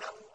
ولو